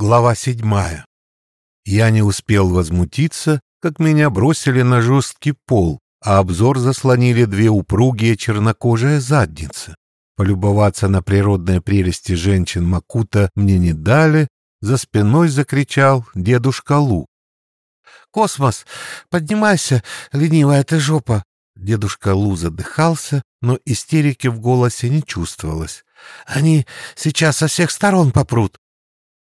Глава седьмая. Я не успел возмутиться, как меня бросили на жесткий пол, а обзор заслонили две упругие чернокожие задницы. Полюбоваться на природные прелести женщин Макута мне не дали, за спиной закричал дедушка Лу. «Космос, поднимайся, ленивая ты жопа!» Дедушка Лу задыхался, но истерики в голосе не чувствовалось. «Они сейчас со всех сторон попрут!»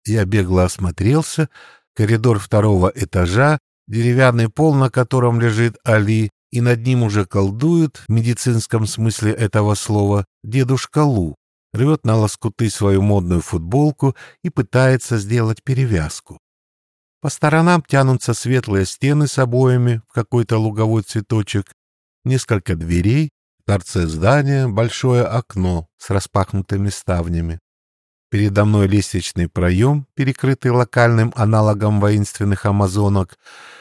Я бегло осмотрелся. Коридор второго этажа, деревянный пол, на котором лежит Али, и над ним уже колдует, в медицинском смысле этого слова, дедушка Лу, рвет на лоскуты свою модную футболку и пытается сделать перевязку. По сторонам тянутся светлые стены с обоями в какой-то луговой цветочек, несколько дверей, в торце здания большое окно с распахнутыми ставнями. Передо мной лестничный проем, перекрытый локальным аналогом воинственных амазонок.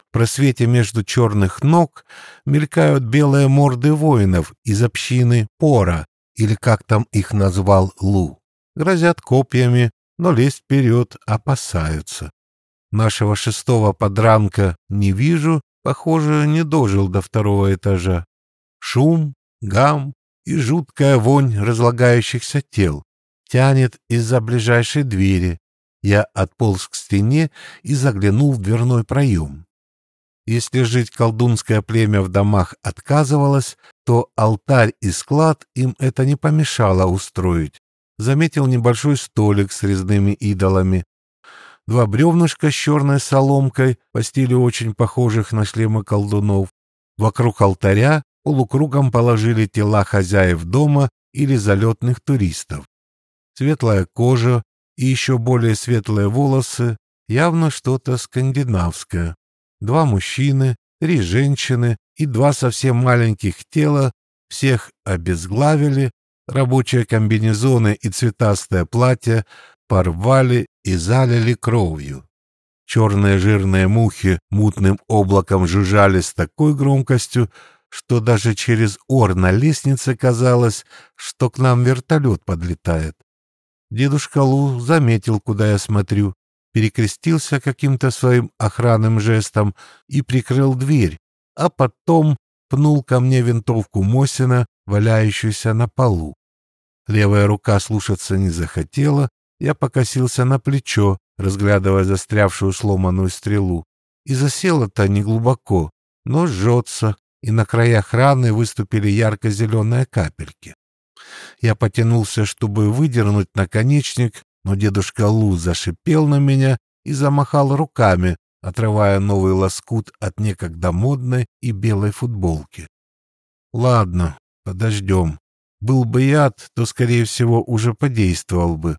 В просвете между черных ног мелькают белые морды воинов из общины Пора, или как там их назвал Лу. Грозят копьями, но лезть вперед опасаются. Нашего шестого подранка не вижу, похоже, не дожил до второго этажа. Шум, гам и жуткая вонь разлагающихся тел тянет из-за ближайшей двери. Я отполз к стене и заглянул в дверной проем. Если жить колдунское племя в домах отказывалось, то алтарь и склад им это не помешало устроить. Заметил небольшой столик с резными идолами. Два бревнышка с черной соломкой, по стилю очень похожих на шлемы колдунов. Вокруг алтаря полукругом положили тела хозяев дома или залетных туристов светлая кожа и еще более светлые волосы, явно что-то скандинавское. Два мужчины, три женщины и два совсем маленьких тела всех обезглавили, рабочие комбинезоны и цветастое платье порвали и залили кровью. Черные жирные мухи мутным облаком жужжали с такой громкостью, что даже через ор на лестнице казалось, что к нам вертолет подлетает. Дедушка Лу заметил, куда я смотрю, перекрестился каким-то своим охранным жестом и прикрыл дверь, а потом пнул ко мне винтовку Мосина, валяющуюся на полу. Левая рука слушаться не захотела, я покосился на плечо, разглядывая застрявшую сломанную стрелу. И засела-то неглубоко, но жжется, и на краях раны выступили ярко-зеленые капельки. Я потянулся, чтобы выдернуть наконечник, но дедушка Лу зашипел на меня и замахал руками, отрывая новый лоскут от некогда модной и белой футболки. Ладно, подождем. Был бы яд, то, скорее всего, уже подействовал бы.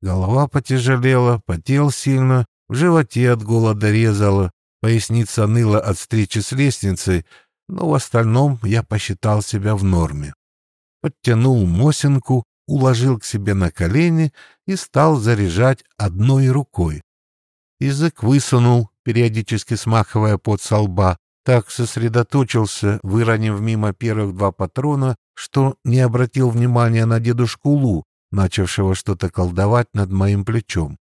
Голова потяжелела, потел сильно, в животе от голода резало, поясница ныла от встречи с лестницей, но в остальном я посчитал себя в норме подтянул Мосинку, уложил к себе на колени и стал заряжать одной рукой. Язык высунул, периодически смахивая пот со лба, так сосредоточился, выронив мимо первых два патрона, что не обратил внимания на дедушку Лу, начавшего что-то колдовать над моим плечом.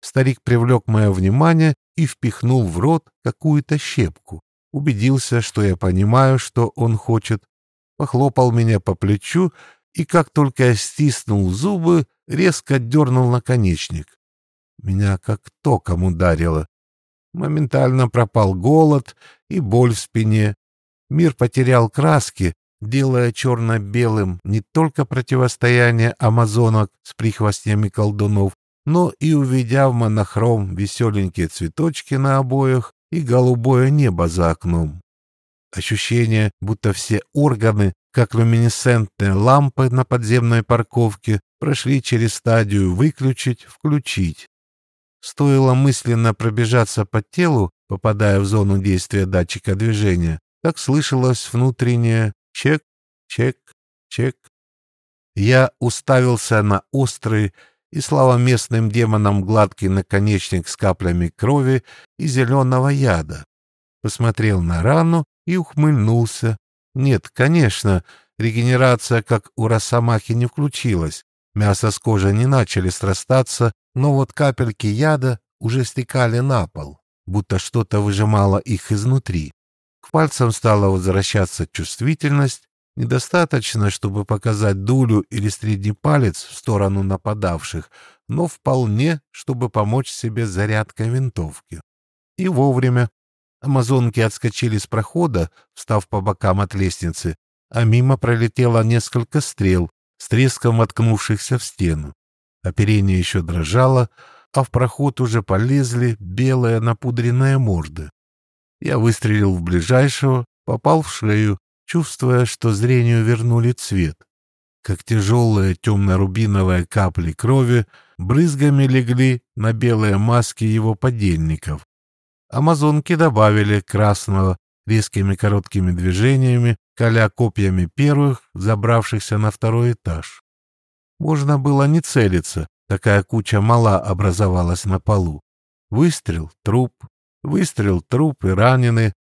Старик привлек мое внимание и впихнул в рот какую-то щепку. Убедился, что я понимаю, что он хочет, похлопал меня по плечу и, как только я стиснул зубы, резко дернул наконечник. Меня как током ударило. Моментально пропал голод и боль в спине. Мир потерял краски, делая черно-белым не только противостояние амазонок с прихвостнями колдунов, но и увидя в монохром веселенькие цветочки на обоях и голубое небо за окном. Ощущение, будто все органы, как люминесцентные лампы на подземной парковке, прошли через стадию «выключить», «включить». Стоило мысленно пробежаться по телу, попадая в зону действия датчика движения, как слышалось внутреннее «чек, чек, чек». Я уставился на острый и, слава местным демонам, гладкий наконечник с каплями крови и зеленого яда. Посмотрел на рану и ухмыльнулся. Нет, конечно, регенерация, как у росомахи, не включилась. Мясо с кожей не начали срастаться, Но вот капельки яда уже стекали на пол, будто что-то выжимало их изнутри. К пальцам стала возвращаться чувствительность, недостаточно, чтобы показать дулю или средний палец в сторону нападавших, но вполне, чтобы помочь себе зарядкой винтовки. И вовремя. Амазонки отскочили с прохода, встав по бокам от лестницы, а мимо пролетело несколько стрел, с треском воткнувшихся в стену. Оперение еще дрожало, а в проход уже полезли белые напудренные морды. Я выстрелил в ближайшего, попал в шею, чувствуя, что зрению вернули цвет. Как тяжелые темно-рубиновые капли крови брызгами легли на белые маски его подельников. Амазонки добавили красного резкими короткими движениями, коля копьями первых, забравшихся на второй этаж. Можно было не целиться, такая куча мала образовалась на полу. Выстрел, труп, выстрел, труп и раненый.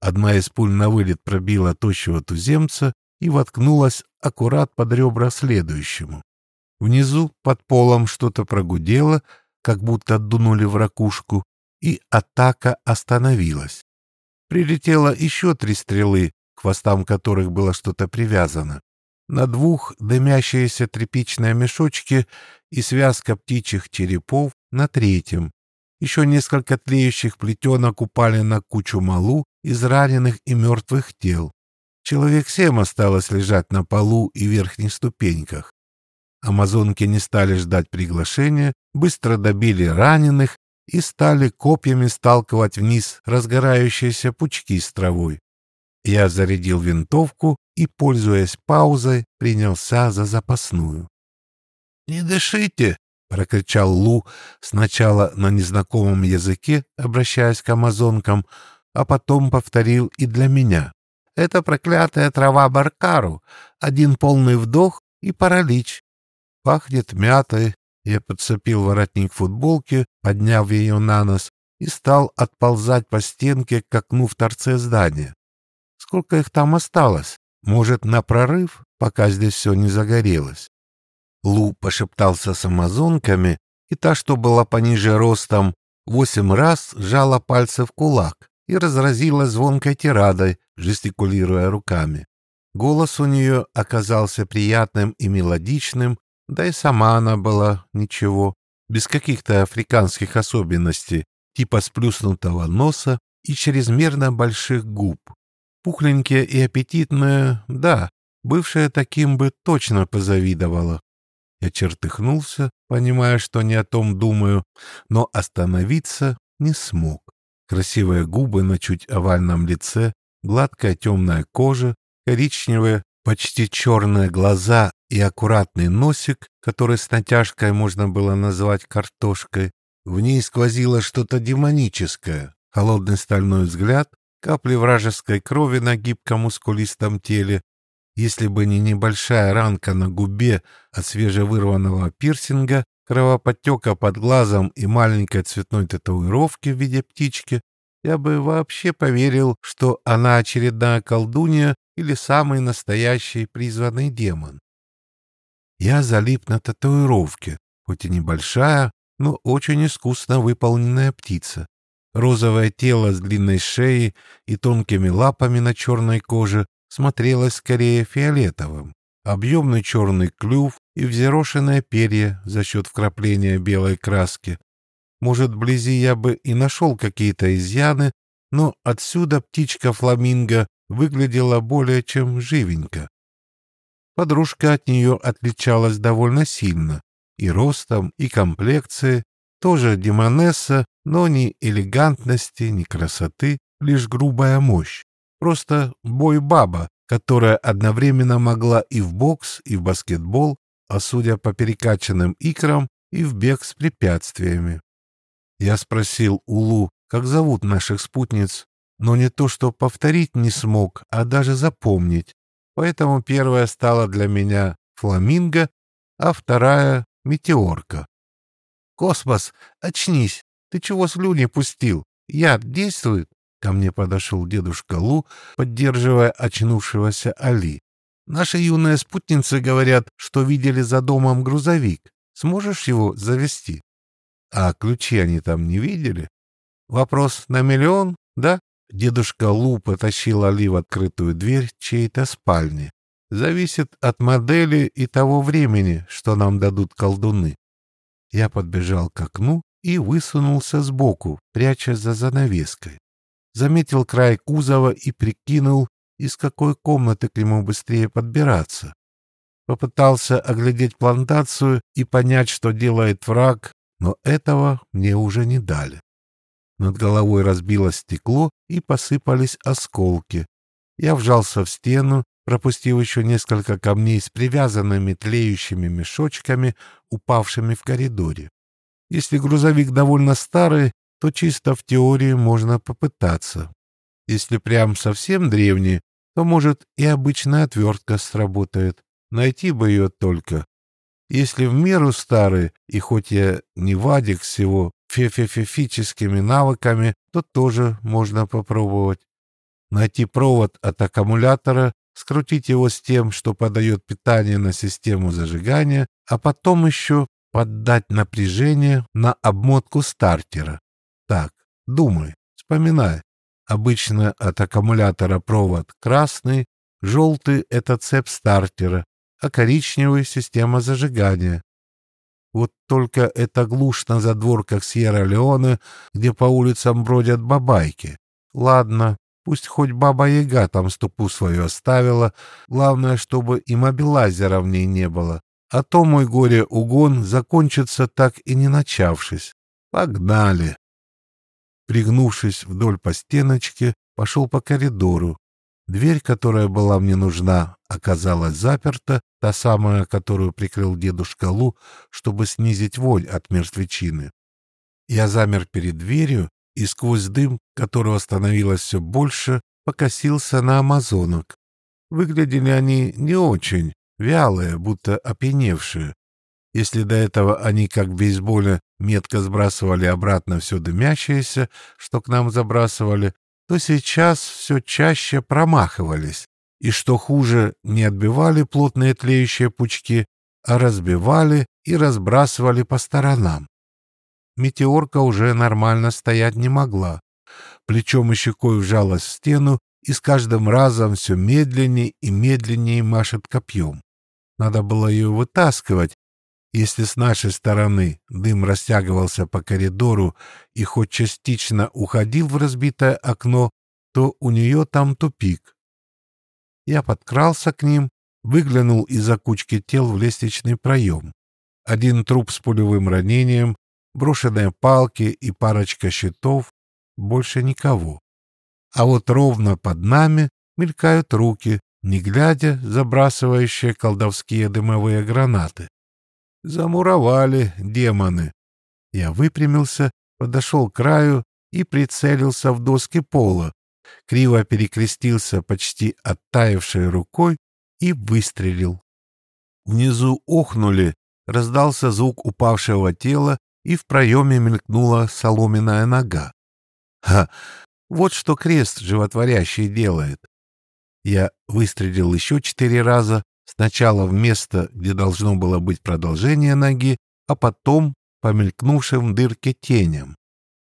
Одна из пуль на вылет пробила тощего туземца и воткнулась аккурат под ребра следующему. Внизу, под полом, что-то прогудело, как будто отдунули в ракушку, и атака остановилась. Прилетело еще три стрелы, к хвостам которых было что-то привязано. На двух дымящиеся тряпичные мешочки и связка птичьих черепов на третьем. Еще несколько тлеющих плетенок упали на кучу малу из раненых и мертвых тел. Человек семь осталось лежать на полу и верхних ступеньках. Амазонки не стали ждать приглашения, быстро добили раненых и стали копьями сталкивать вниз разгорающиеся пучки с травой. Я зарядил винтовку и, пользуясь паузой, принялся за запасную. «Не дышите!» — прокричал Лу сначала на незнакомом языке, обращаясь к амазонкам, а потом повторил и для меня. «Это проклятая трава Баркару. Один полный вдох и паралич. Пахнет мятой, я подцепил воротник футболки, подняв ее на нос, и стал отползать по стенке к окну в торце здания. Сколько их там осталось? Может, на прорыв, пока здесь все не загорелось? Лу пошептался с амазонками, и та, что была пониже ростом, восемь раз сжала пальцы в кулак и разразила звонкой тирадой, жестикулируя руками. Голос у нее оказался приятным и мелодичным, да и сама она была ничего, без каких-то африканских особенностей, типа сплюснутого носа и чрезмерно больших губ. Пухленькие и аппетитные, да, бывшая таким бы точно позавидовала. Я чертыхнулся, понимая, что не о том думаю, но остановиться не смог. Красивые губы на чуть овальном лице, гладкая темная кожа, коричневые, почти черные глаза и аккуратный носик, который с натяжкой можно было назвать картошкой, в ней сквозило что-то демоническое, холодный стальной взгляд, капли вражеской крови на гибком мускулистом теле. Если бы не небольшая ранка на губе от свежевырванного пирсинга, кровоподтека под глазом и маленькой цветной татуировки в виде птички, я бы вообще поверил, что она очередная колдунья или самый настоящий призванный демон. Я залип на татуировке, хоть и небольшая, но очень искусно выполненная птица. Розовое тело с длинной шеей и тонкими лапами на черной коже смотрелось скорее фиолетовым. Объемный черный клюв и взъерошенные перья за счет вкрапления белой краски. Может, вблизи я бы и нашел какие-то изъяны, но отсюда птичка фламинго выглядела более чем живенько. Подружка от нее отличалась довольно сильно. И ростом, и комплекцией. Тоже демонесса, но ни элегантности, ни красоты, лишь грубая мощь. Просто бой-баба, которая одновременно могла и в бокс, и в баскетбол, а судя по перекачанным икрам, и в бег с препятствиями. Я спросил Улу, как зовут наших спутниц, но не то что повторить не смог, а даже запомнить, Поэтому первая стала для меня фламинго, а вторая — метеорка. «Космос, очнись! Ты чего слюни пустил? Яд действует?» Ко мне подошел дедушка Лу, поддерживая очнувшегося Али. «Наши юные спутницы говорят, что видели за домом грузовик. Сможешь его завести?» А ключи они там не видели? Вопрос на миллион, да? Дедушка Лу потащил Али в открытую дверь чьей-то спальни. Зависит от модели и того времени, что нам дадут колдуны. Я подбежал к окну и высунулся сбоку, пряча за занавеской. Заметил край кузова и прикинул, из какой комнаты к нему быстрее подбираться. Попытался оглядеть плантацию и понять, что делает враг, но этого мне уже не дали. Над головой разбилось стекло и посыпались осколки. Я вжался в стену, пропустив еще несколько камней с привязанными тлеющими мешочками, упавшими в коридоре. Если грузовик довольно старый, то чисто в теории можно попытаться. Если прям совсем древний, то, может, и обычная отвертка сработает. Найти бы ее только. Если в меру старый, и хоть я не вадик с его фефефефическими навыками, то тоже можно попробовать. Найти провод от аккумулятора, скрутить его с тем, что подает питание на систему зажигания, а потом еще поддать напряжение на обмотку стартера. Так, думай, вспоминай. Обычно от аккумулятора провод красный, желтый — это цепь стартера, а коричневый — система зажигания. Вот только это глушь на задворках Сьерра-Леоне, где по улицам бродят бабайки. Ладно, пусть хоть баба-яга там ступу свою оставила, главное, чтобы и мобилайзера в ней не было. А то мой горе-угон закончится так и не начавшись. Погнали! Пригнувшись вдоль по стеночке, пошел по коридору. Дверь, которая была мне нужна, оказалась заперта, та самая, которую прикрыл дедушка Лу, чтобы снизить вонь от мертвечины. Я замер перед дверью и сквозь дым, которого становилось все больше, покосился на амазонок. Выглядели они не очень, вялые, будто опьяневшие. Если до этого они, как в бейсболе, метко сбрасывали обратно все дымящееся, что к нам забрасывали, то сейчас все чаще промахивались, и, что хуже, не отбивали плотные тлеющие пучки, а разбивали и разбрасывали по сторонам. Метеорка уже нормально стоять не могла. Плечом и щекой вжалась в стену и с каждым разом все медленнее и медленнее машет копьем. Надо было ее вытаскивать, если с нашей стороны дым растягивался по коридору и хоть частично уходил в разбитое окно, то у нее там тупик. Я подкрался к ним, выглянул из-за кучки тел в лестничный проем. Один труп с пулевым ранением, брошенные палки и парочка щитов, больше никого. А вот ровно под нами мелькают руки, не глядя, забрасывающие колдовские дымовые гранаты. Замуровали демоны. Я выпрямился, подошел к краю и прицелился в доски пола, криво перекрестился почти оттаившей рукой и выстрелил. Внизу охнули, раздался звук упавшего тела, и в проеме мелькнула соломенная нога. Ха! Вот что крест животворящий делает. Я выстрелил еще четыре раза, Сначала в место, где должно было быть продолжение ноги, а потом по мелькнувшим в дырке теням.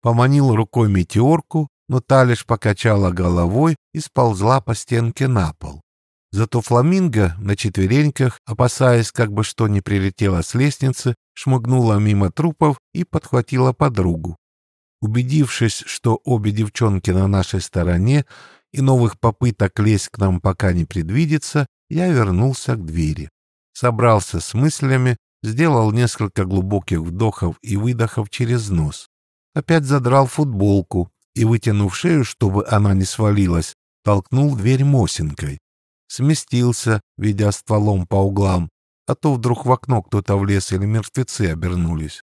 Поманил рукой метеорку, но та лишь покачала головой и сползла по стенке на пол. Зато фламинго на четвереньках, опасаясь, как бы что ни прилетело с лестницы, шмыгнула мимо трупов и подхватила подругу. Убедившись, что обе девчонки на нашей стороне и новых попыток лезть к нам пока не предвидится, я вернулся к двери. Собрался с мыслями, сделал несколько глубоких вдохов и выдохов через нос. Опять задрал футболку и, вытянув шею, чтобы она не свалилась, толкнул дверь Мосинкой. Сместился, ведя стволом по углам, а то вдруг в окно кто-то влез или мертвецы обернулись.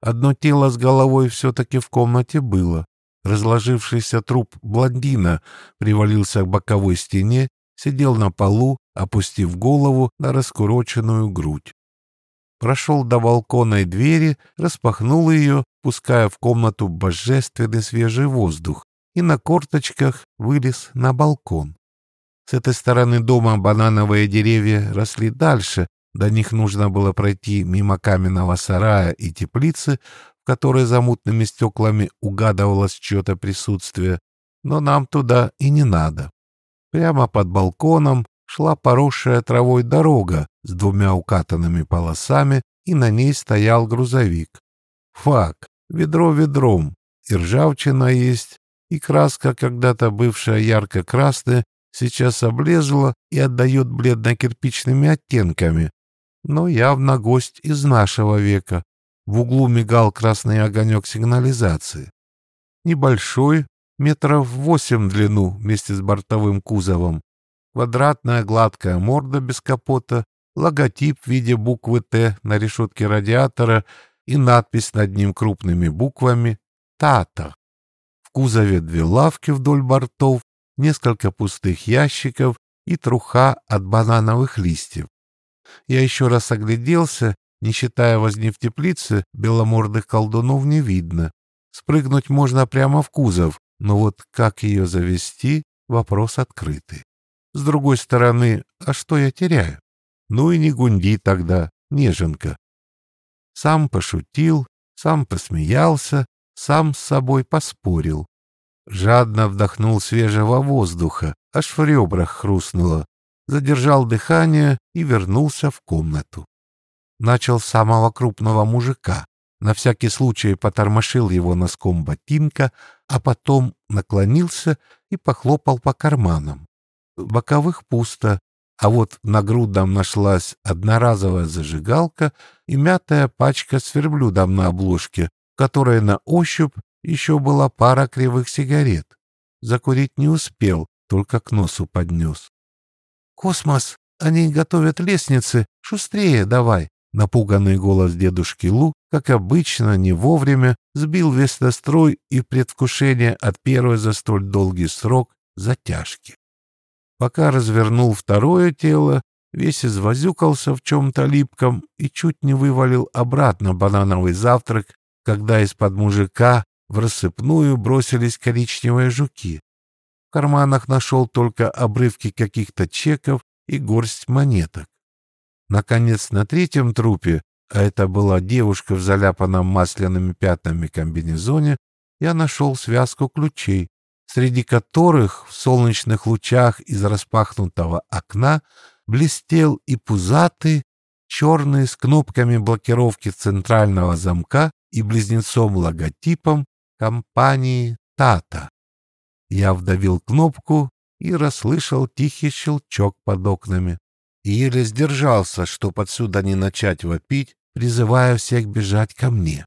Одно тело с головой все-таки в комнате было. Разложившийся труп блондина привалился к боковой стене сидел на полу, опустив голову на раскуроченную грудь. Прошел до балконной двери, распахнул ее, пуская в комнату божественный свежий воздух, и на корточках вылез на балкон. С этой стороны дома банановые деревья росли дальше, до них нужно было пройти мимо каменного сарая и теплицы, в которой за мутными стеклами угадывалось чье-то присутствие, но нам туда и не надо. Прямо под балконом шла поросшая травой дорога с двумя укатанными полосами, и на ней стоял грузовик. Фак, ведро ведром, и ржавчина есть, и краска, когда-то бывшая ярко-красная, сейчас облезла и отдает бледно-кирпичными оттенками. Но явно гость из нашего века. В углу мигал красный огонек сигнализации. Небольшой, метров восемь в длину вместе с бортовым кузовом. Квадратная гладкая морда без капота, логотип в виде буквы «Т» на решетке радиатора и надпись над ним крупными буквами «Тата». В кузове две лавки вдоль бортов, несколько пустых ящиков и труха от банановых листьев. Я еще раз огляделся, не считая возни в теплице, беломордых колдунов не видно. Спрыгнуть можно прямо в кузов, но вот как ее завести — вопрос открытый. С другой стороны, а что я теряю? Ну и не гунди тогда, неженка. Сам пошутил, сам посмеялся, сам с собой поспорил. Жадно вдохнул свежего воздуха, аж в ребрах хрустнуло. Задержал дыхание и вернулся в комнату. Начал с самого крупного мужика. На всякий случай потормошил его носком ботинка, а потом наклонился и похлопал по карманам. Боковых пусто, а вот на грудном нашлась одноразовая зажигалка и мятая пачка с верблюдом на обложке, которой на ощупь еще была пара кривых сигарет. Закурить не успел, только к носу поднес. «Космос, они готовят лестницы, шустрее давай!» Напуганный голос дедушки Лу, как обычно, не вовремя, сбил весь настрой и предвкушение от первой за столь долгий срок затяжки. Пока развернул второе тело, весь извозюкался в чем-то липком и чуть не вывалил обратно банановый завтрак, когда из-под мужика в рассыпную бросились коричневые жуки. В карманах нашел только обрывки каких-то чеков и горсть монеток. Наконец, на третьем трупе, а это была девушка в заляпанном масляными пятнами комбинезоне, я нашел связку ключей, среди которых в солнечных лучах из распахнутого окна блестел и пузатый, черный с кнопками блокировки центрального замка и близнецом-логотипом компании «Тата». Я вдавил кнопку и расслышал тихий щелчок под окнами еле сдержался, чтоб отсюда не начать вопить, призывая всех бежать ко мне.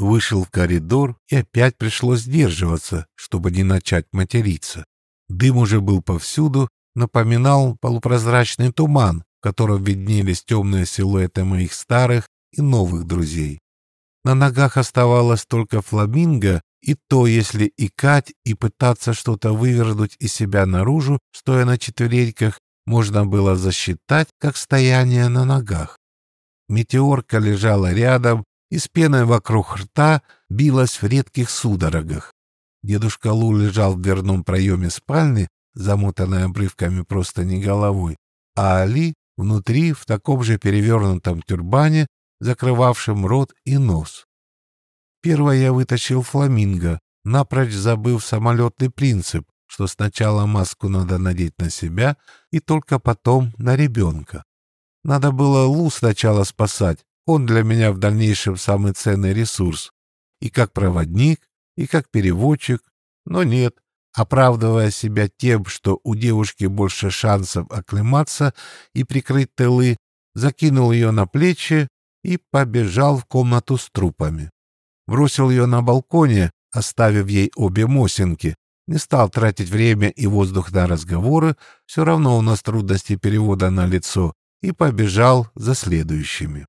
Вышел в коридор, и опять пришлось сдерживаться, чтобы не начать материться. Дым уже был повсюду, напоминал полупрозрачный туман, в котором виднелись темные силуэты моих старых и новых друзей. На ногах оставалось только фламинго, и то, если икать и пытаться что-то вывернуть из себя наружу, стоя на четвереньках, можно было засчитать как стояние на ногах. Метеорка лежала рядом и с пеной вокруг рта билась в редких судорогах. Дедушка Лу лежал в дверном проеме спальни, замотанной обрывками просто не головой, а Али внутри в таком же перевернутом тюрбане, закрывавшем рот и нос. Первое я вытащил фламинго, напрочь забыв самолетный принцип, что сначала маску надо надеть на себя и только потом на ребенка. Надо было Лу сначала спасать, он для меня в дальнейшем самый ценный ресурс. И как проводник, и как переводчик. Но нет, оправдывая себя тем, что у девушки больше шансов оклематься и прикрыть тылы, закинул ее на плечи и побежал в комнату с трупами. Бросил ее на балконе, оставив ей обе мосинки, не стал тратить время и воздух на разговоры, все равно у нас трудности перевода на лицо, и побежал за следующими.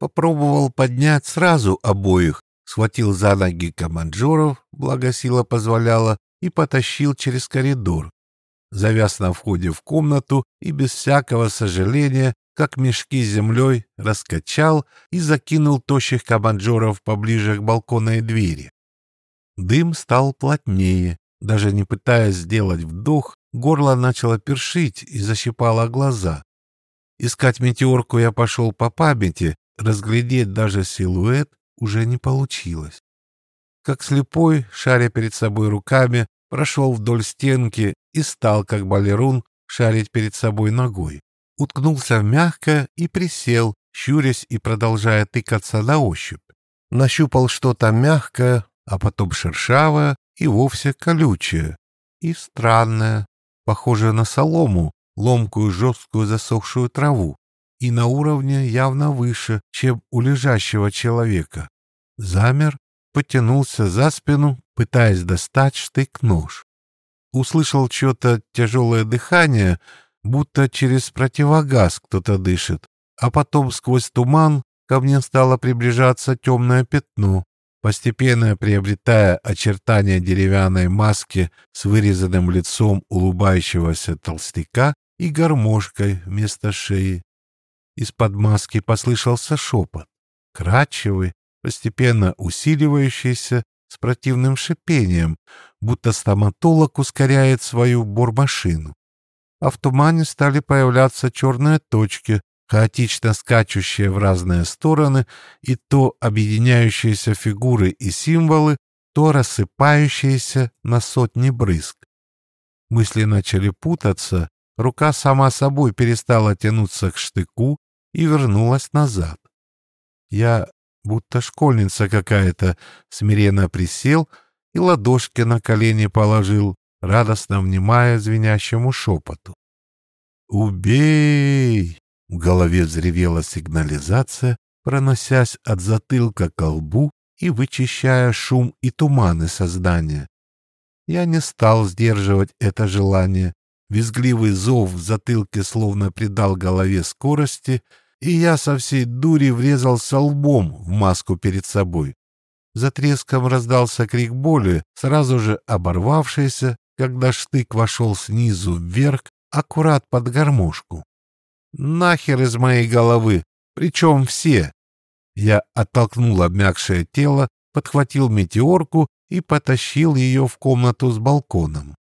Попробовал поднять сразу обоих, схватил за ноги команджоров, благо сила позволяла, и потащил через коридор. Завяз на входе в комнату и без всякого сожаления, как мешки с землей, раскачал и закинул тощих команджоров поближе к балконной двери. Дым стал плотнее. Даже не пытаясь сделать вдох, горло начало першить и защипало глаза. Искать метеорку я пошел по памяти, разглядеть даже силуэт уже не получилось. Как слепой, шаря перед собой руками, прошел вдоль стенки и стал, как балерун, шарить перед собой ногой. Уткнулся в мягкое и присел, щурясь и продолжая тыкаться на ощупь. Нащупал что-то мягкое, а потом шершавое и вовсе колючее. И странное, похожее на солому, ломкую жесткую засохшую траву, и на уровне явно выше, чем у лежащего человека. Замер, потянулся за спину, пытаясь достать штык-нож. Услышал что-то тяжелое дыхание, будто через противогаз кто-то дышит, а потом сквозь туман ко мне стало приближаться темное пятно, постепенно приобретая очертания деревянной маски с вырезанным лицом улыбающегося толстяка и гармошкой вместо шеи. Из-под маски послышался шепот, кратчевый, постепенно усиливающийся, с противным шипением, будто стоматолог ускоряет свою бормашину. А в тумане стали появляться черные точки, хаотично скачущие в разные стороны, и то объединяющиеся фигуры и символы, то рассыпающиеся на сотни брызг. Мысли начали путаться, рука сама собой перестала тянуться к штыку и вернулась назад. Я, будто школьница какая-то, смиренно присел и ладошки на колени положил, радостно внимая звенящему шепоту. «Убей!» — в голове взревела сигнализация, проносясь от затылка к лбу и вычищая шум и туманы создания. Я не стал сдерживать это желание, Визгливый зов в затылке словно придал голове скорости, и я со всей дури врезался лбом в маску перед собой. За треском раздался крик боли, сразу же оборвавшийся, когда штык вошел снизу вверх, аккурат под гармошку. «Нахер из моей головы! Причем все!» Я оттолкнул обмякшее тело, подхватил метеорку и потащил ее в комнату с балконом.